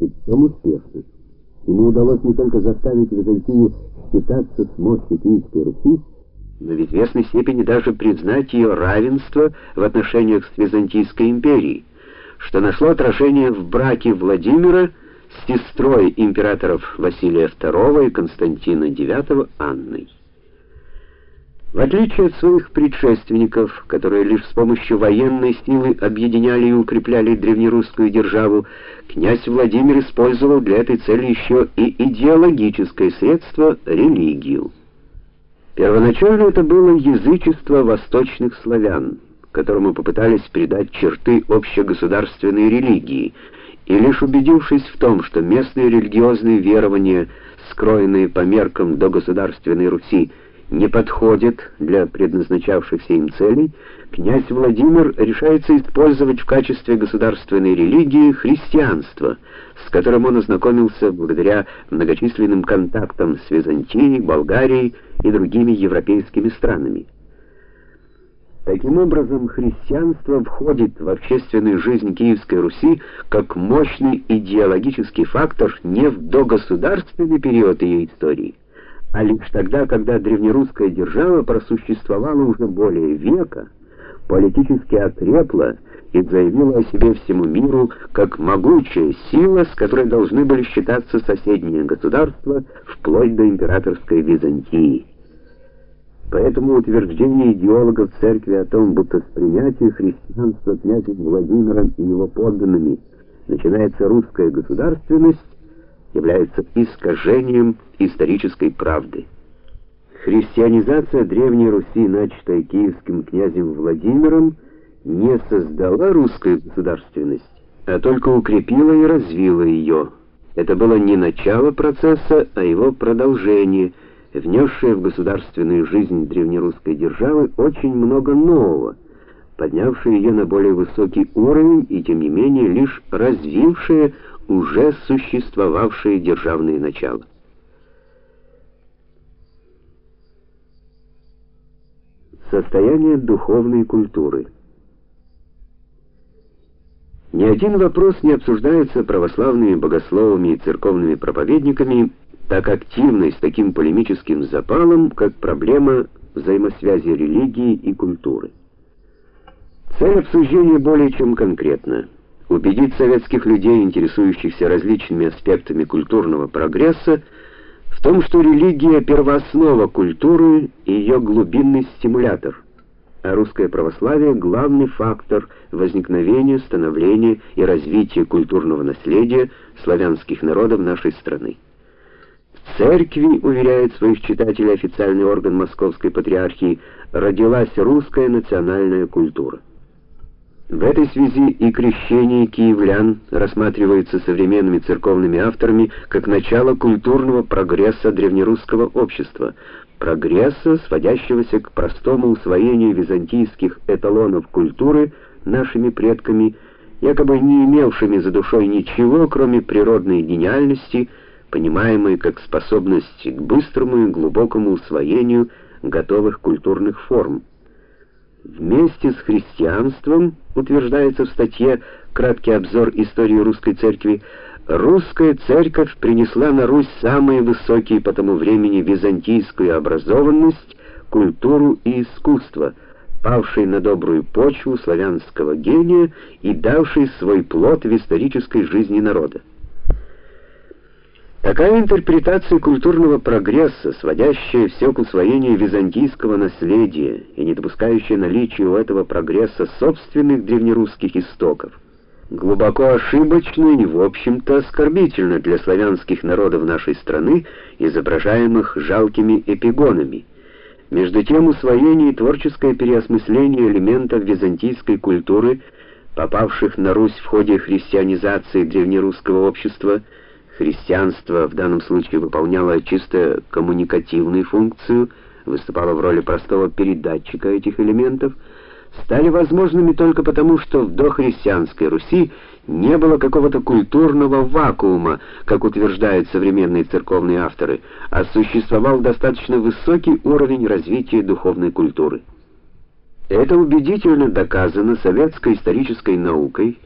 и причем успешно. Ему удалось не только заставить Византию считаться с мощью Киевской Руси, но в известной степени даже признать ее равенство в отношениях с Византийской империей, что нашло отражение в браке Владимира с сестрой императоров Василия II и Константина IX Анной. В отличие от своих предшественников, которые лишь с помощью военной силы объединяли и укрепляли древнерусскую державу, князь Владимир использовал для этой цели еще и идеологическое средство религию. Первоначально это было язычество восточных славян, которому попытались придать черты общегосударственной религии, и лишь убедившись в том, что местные религиозные верования, скроенные по меркам до государственной Руси, не подходит для предназначавшихся им целей, князь Владимир решается использовать в качестве государственной религии христианство, с которым он ознакомился благодаря многочисленным контактам с Византией, Болгарией и другими европейскими странами. Таким образом, христианство входит в общественную жизнь Киевской Руси как мощный идеологический фактор не в догосударственный период ее истории, а лишь тогда, когда древнерусская держава просуществовала уже более века, политически окрепла и заявила о себе всему миру как могучая сила, с которой должны были считаться соседние государства вплоть до императорской Византии. Поэтому утверждение идеологов церкви о том, будто с принятия христианства князем Владимиром и его подданными начинается русская государственность, является искажением исторической правды. Христианизация Древней Руси, начатая киевским князем Владимиром, не создала русскую государственность, а только укрепила и развила ее. Это было не начало процесса, а его продолжение, внесшее в государственную жизнь древнерусской державы очень много нового, поднявшее ее на более высокий уровень и тем не менее лишь развившее уже существовавшие державные начала. Состояние духовной культуры. Ни один вопрос не обсуждается православными богословами и церковными проповедниками так активно и с таким полемическим запалом, как проблема взаимосвязи религии и культуры. Цель обсуждения более чем конкретна убедить советских людей, интересующихся различными аспектами культурного прогресса, в том, что религия первооснова культуры и ее глубинный стимулятор, а русское православие главный фактор возникновения, становления и развития культурного наследия славянских народов нашей страны. В церкви, уверяет своих читателей официальный орган Московской патриархии, родилась русская национальная культура. В этой связи и крещение киевлян рассматривается современными церковными авторами как начало культурного прогресса древнерусского общества, прогресса, сводящегося к простому усвоению византийских эталонов культуры нашими предками, якобы не имевшими за душой ничего, кроме природной гениальности, понимаемой как способность к быстрому и глубокому усвоению готовых культурных форм. Вместе с христианством, утверждается в статье Краткий обзор истории русской церкви, русская церковь принесла на Русь самые высокие по тому времени византийскую образованность, культуру и искусство, павшие на добрую почву славянского гения и давшие свой плод в исторической жизни народа. Такая интерпретация культурного прогресса, сводящая все к усвоению византийского наследия и не допускающая наличия у этого прогресса собственных древнерусских истоков, глубоко ошибочна и, в общем-то, оскорбительна для славянских народов нашей страны, изображаемых жалкими эпигонами. Между тем, усвоение и творческое переосмысление элементов византийской культуры, попавших на Русь в ходе христианизации древнерусского общества, Христианство в данном случае выполняло чисто коммуникативную функцию, выступало в роли простого передатчика этих элементов, стали возможными только потому, что в дохристианской Руси не было какого-то культурного вакуума, как утверждают современные церковные авторы, а существовал достаточно высокий уровень развития духовной культуры. Это убедительно доказано советской исторической наукой,